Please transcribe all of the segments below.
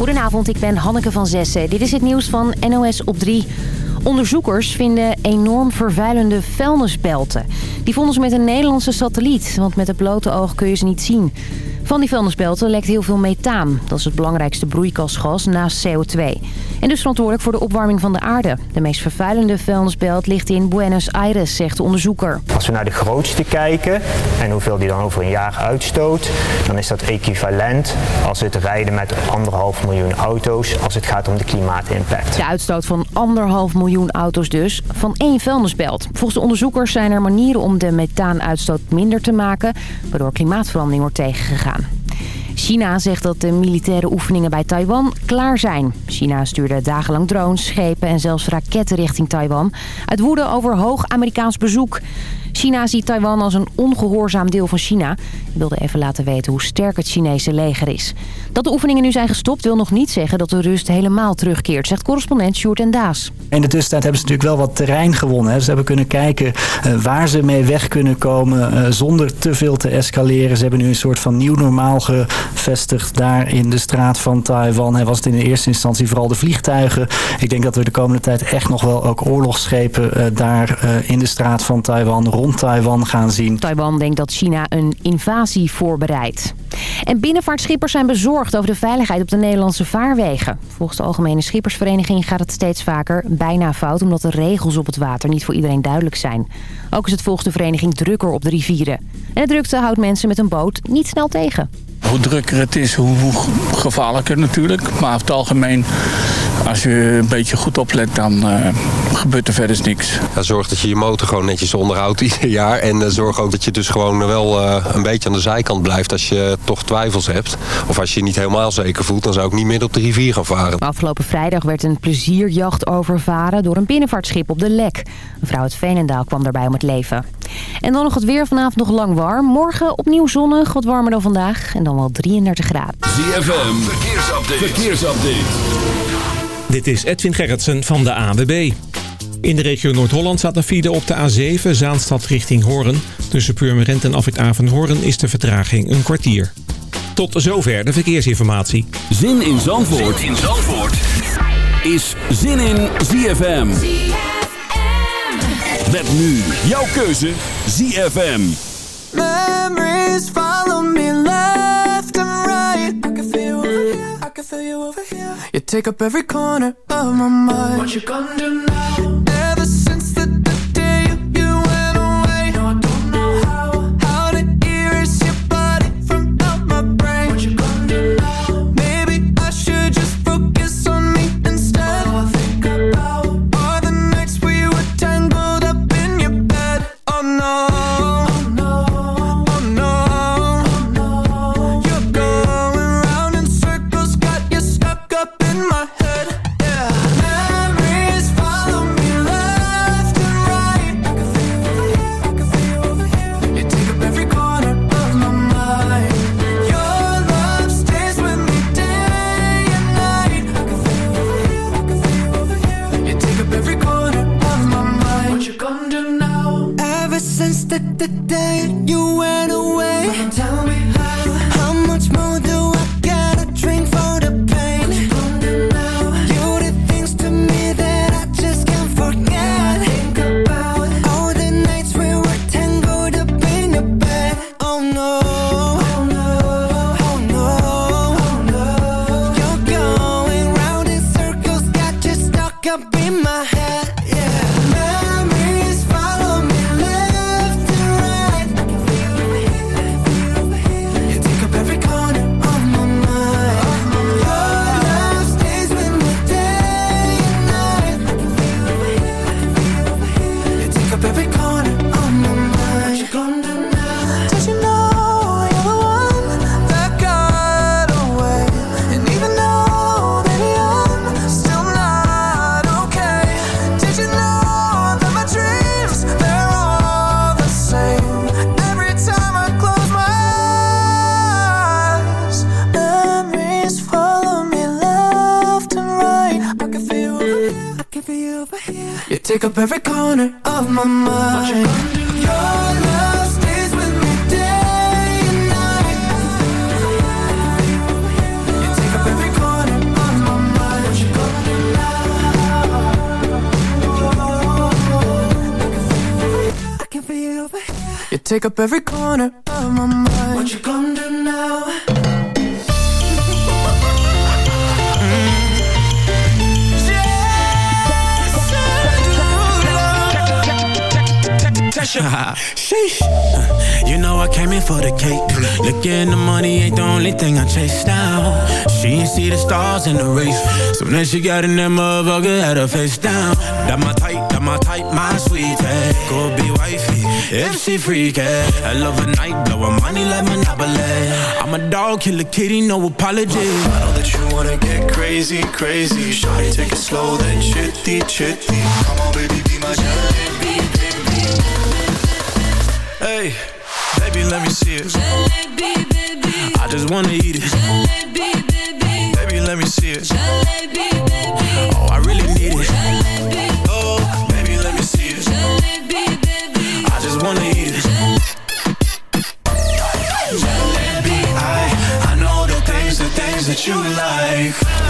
Goedenavond, ik ben Hanneke van Zessen. Dit is het nieuws van NOS op 3. Onderzoekers vinden enorm vervuilende vuilnisbelten. Die vonden ze met een Nederlandse satelliet, want met het blote oog kun je ze niet zien. Van die vuilnisbelten lekt heel veel methaan. Dat is het belangrijkste broeikasgas naast CO2. En dus verantwoordelijk voor de opwarming van de aarde. De meest vervuilende vuilnisbelt ligt in Buenos Aires, zegt de onderzoeker. Als we naar de grootste kijken en hoeveel die dan over een jaar uitstoot... dan is dat equivalent als het rijden met anderhalf miljoen auto's... als het gaat om de klimaatimpact. De uitstoot van anderhalf miljoen auto's dus, van één vuilnisbelt. Volgens de onderzoekers zijn er manieren om de methaanuitstoot minder te maken... waardoor klimaatverandering wordt tegengegaan. China zegt dat de militaire oefeningen bij Taiwan klaar zijn. China stuurde dagenlang drones, schepen en zelfs raketten richting Taiwan... uit woede over hoog Amerikaans bezoek. China ziet Taiwan als een ongehoorzaam deel van China. Ik wilde even laten weten hoe sterk het Chinese leger is. Dat de oefeningen nu zijn gestopt wil nog niet zeggen dat de rust helemaal terugkeert, zegt correspondent Sjoerd en Daas. In de tussentijd hebben ze natuurlijk wel wat terrein gewonnen. Ze hebben kunnen kijken uh, waar ze mee weg kunnen komen uh, zonder te veel te escaleren. Ze hebben nu een soort van nieuw normaal gevestigd daar in de straat van Taiwan. Was het in de eerste instantie vooral de vliegtuigen. Ik denk dat we de komende tijd echt nog wel ook oorlogsschepen uh, daar in de straat van Taiwan rond Taiwan gaan zien. Taiwan denkt dat China een invasie voorbereidt. En binnenvaartschippers zijn bezorgd over de veiligheid op de Nederlandse vaarwegen. Volgens de Algemene Schippersvereniging gaat het steeds vaker bijna fout... omdat de regels op het water niet voor iedereen duidelijk zijn. Ook is het volgens de vereniging drukker op de rivieren. En de drukte houdt mensen met een boot niet snel tegen. Hoe drukker het is, hoe gevaarlijker natuurlijk. Maar over het algemeen, als je een beetje goed oplet, dan uh, gebeurt er verder niks. Ja, zorg dat je je motor gewoon netjes onderhoudt ieder jaar. En uh, zorg ook dat je dus gewoon wel uh, een beetje aan de zijkant blijft als je toch twijfels hebt. Of als je je niet helemaal zeker voelt, dan zou ik niet midden op de rivier gaan varen. Afgelopen vrijdag werd een plezierjacht overvaren door een binnenvaartschip op de Lek. Een vrouw uit Veenendaal kwam daarbij om het leven. En dan nog het weer vanavond nog lang warm. Morgen opnieuw zonnig, wat warmer dan vandaag. En dan wel 33 graden. ZFM, verkeersupdate. verkeersupdate. Dit is Edwin Gerritsen van de AWB. In de regio Noord-Holland staat een file op de A7 Zaanstad richting Hoorn. Tussen Purmerend en Afrit Avenhoorn is de vertraging een kwartier. Tot zover de verkeersinformatie. Zin in Zandvoort, zin in Zandvoort. is Zin in ZFM. Met nu jouw keuze ZFM. Memories follow me feel you over here. You take up every corner of my mind. What you gonna do now? Take up every corner of my mind. What you gonna do now? Sheesh. You know I came in for the cake. Looking the money ain't the only thing I chase down. She ain't see the stars in the race. So then she got in that motherfucker, had her face down. That my type, that my type, my sweet Go be wifey, if she freak eh? I love a night, blowin' money like Monopoly. I'm a dog, kill a kitty, no apology. I know that you wanna get crazy, crazy. Shawty, take it slow, then chitty, chitty. Come on, baby, be my jalebi, baby. Hey, baby, let me see it. Jalebi, baby. I just wanna eat it. Jalebi, baby. Baby, let me see it. Jalebi, baby. Oh, I really need it. Wanna eat it. Jalebi, I, I know the things, the things that you like.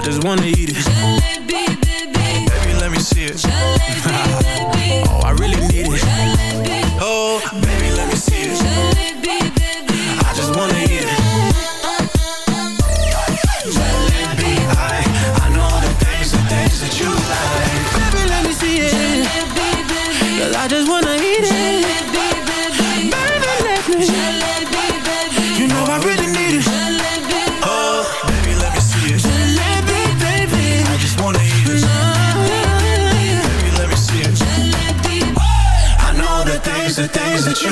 I just wanna eat it. Jalebi,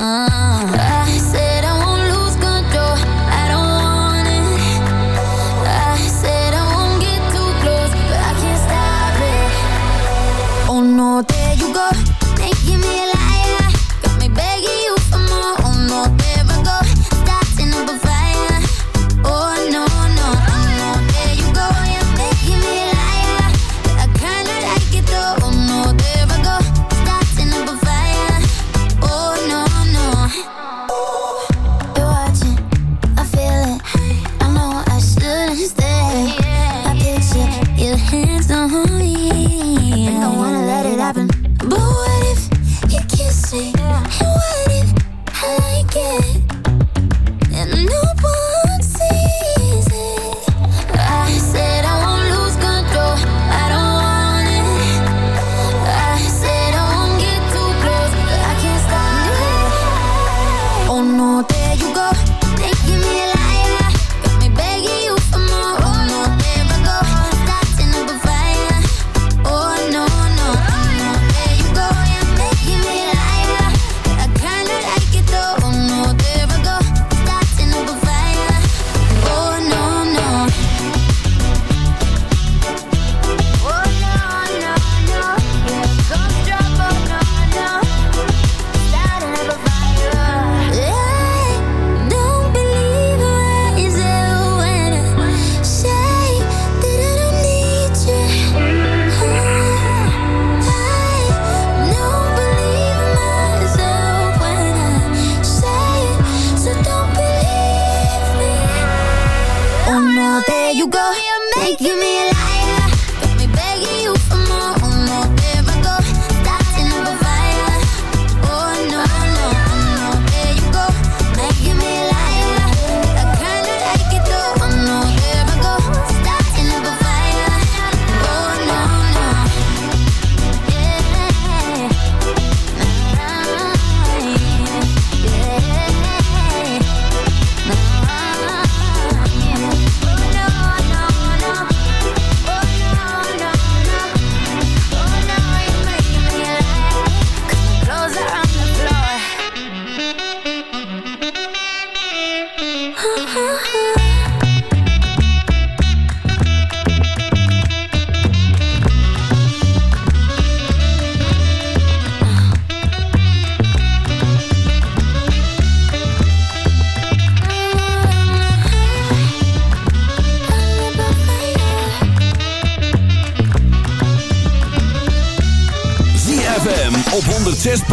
Uh,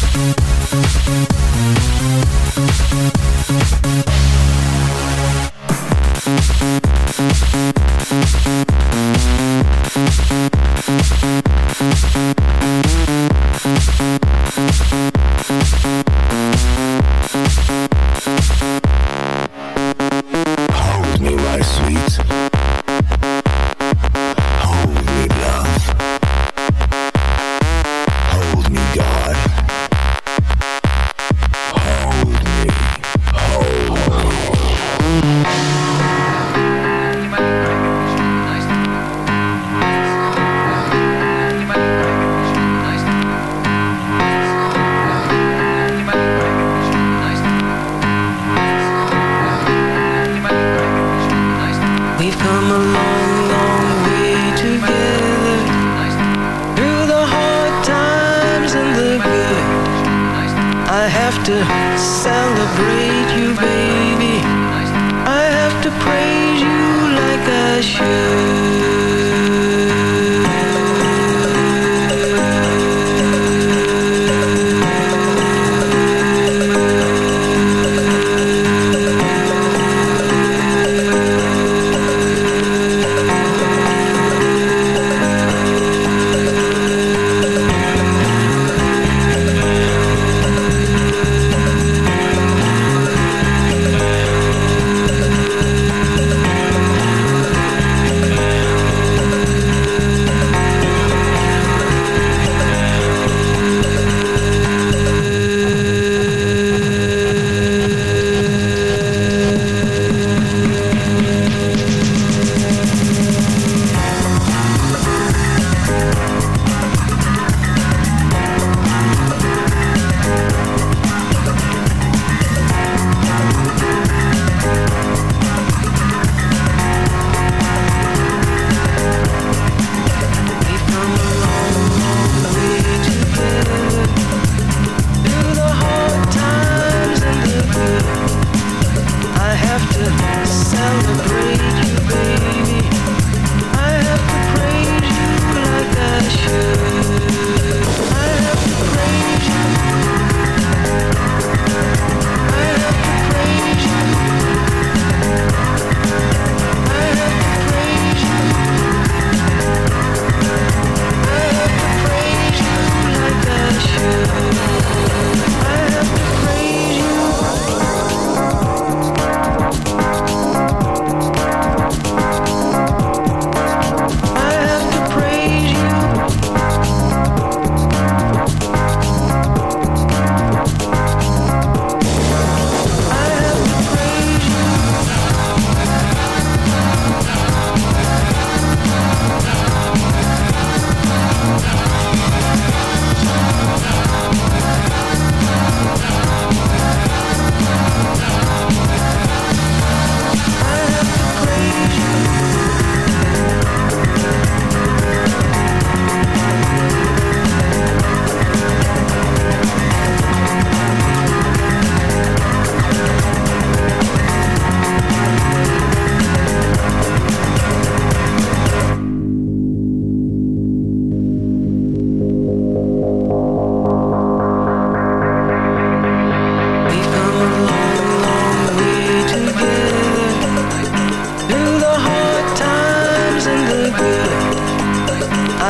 Thank you.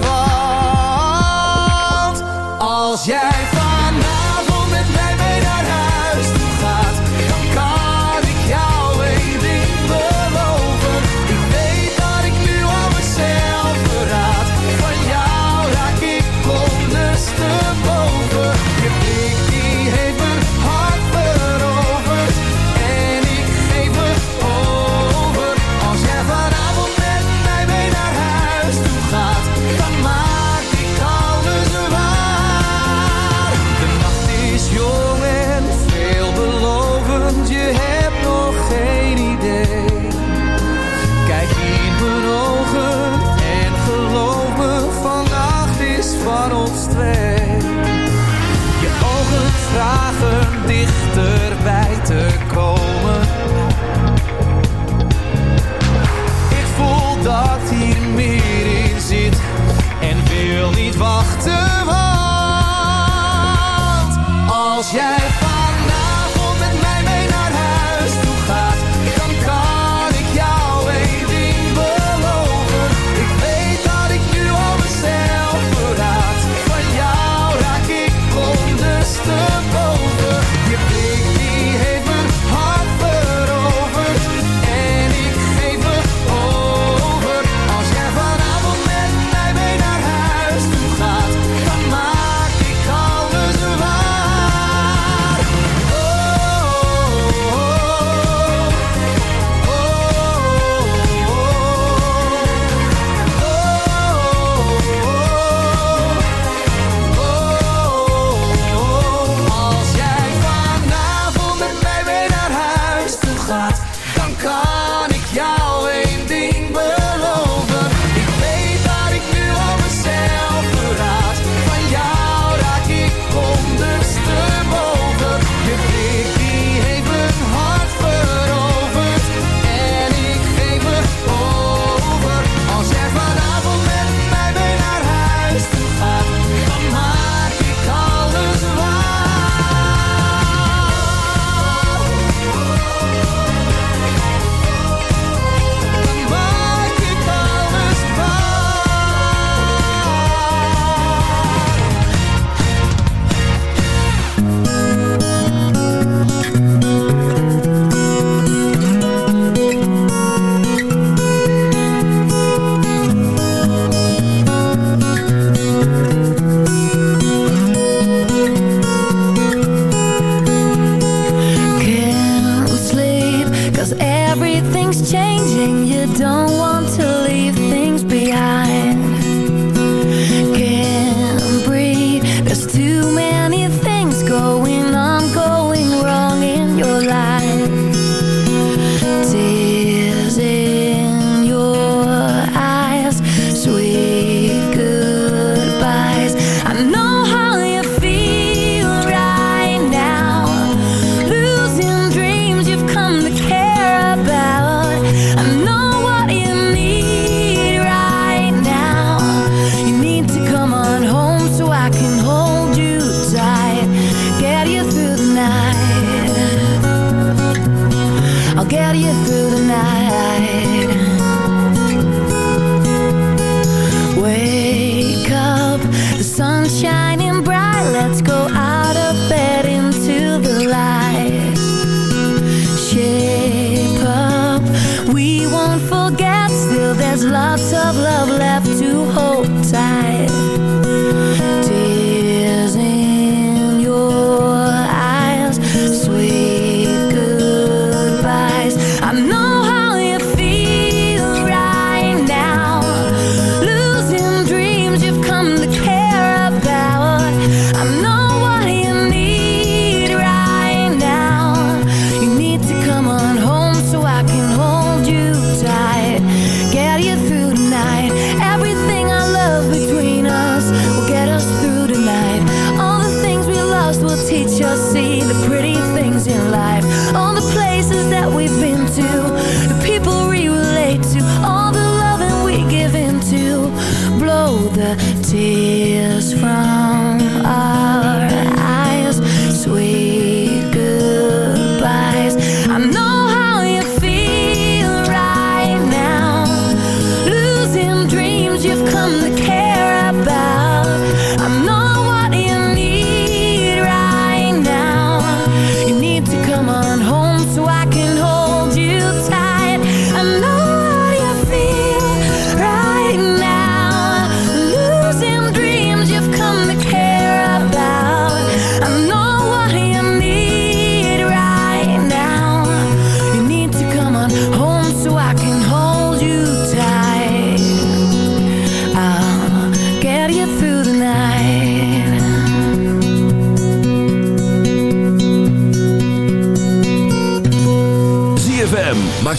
Want als jij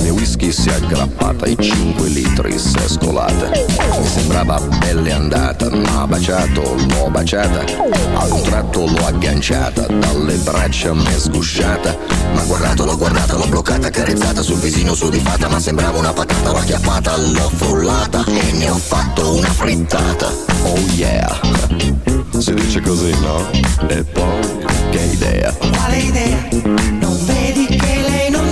bottiglia whisky si è aggrappata ai 5 litri s'è scolata. Mi sembrava pelle andata, ma baciato, l'ho baciata. A un tratto l'ho agganciata, dalle braccia mi m'è sgusciata. Ma guardato, l'ho guardata, l'ho bloccata, carezzata sul visino sudifata. Ma sembrava una patata, l'ho acchiappata, l'ho frullata e ne ho fatto una frittata. Oh yeah! Si dice così, no? E poi, che idea? Quale idea? Non vedi che le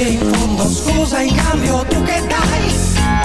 E in fondo scusa, in cambio, tu qué dai.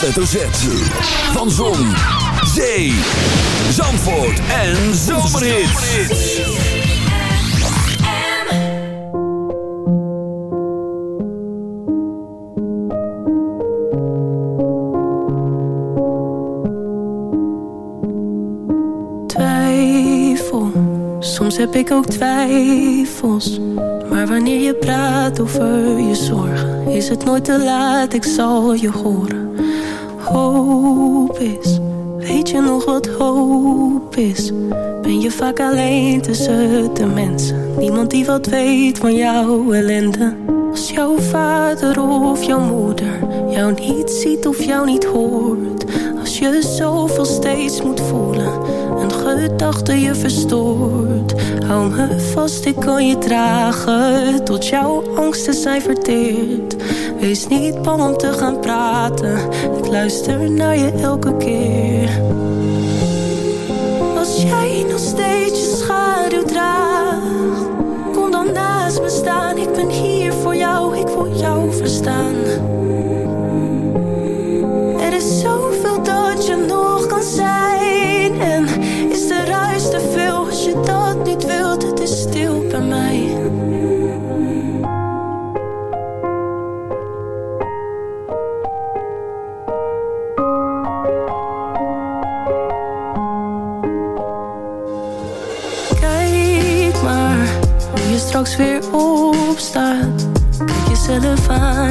hoofdletter Z. Van Zon, Zee, Zandvoort en Zomerhit. Twijfel, soms heb ik ook twijfels. Maar wanneer je praat over je zorgen, is het nooit te laat, ik zal je horen. Hoop is, weet je nog wat hoop is? Ben je vaak alleen tussen de mensen? Niemand die wat weet van jouw ellende. Als jouw vader of jouw moeder jou niet ziet of jou niet hoort. Als je zoveel steeds moet voelen, een gedachte je verstoort. Hou me vast, ik kan je dragen, tot jouw angsten zijn verteerd. Wees niet bang om te gaan praten, ik luister naar je elke keer. Als jij nog steeds je schaduw draagt, kom dan naast me staan. Ik ben hier voor jou, ik wil jou verstaan. Er is zoveel dat je nog kan zijn. En is de ruis te veel als je dat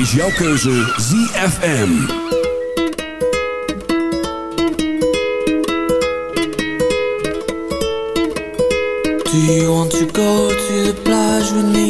is jouw keuze ZFM. Do you want to go to the plage with me?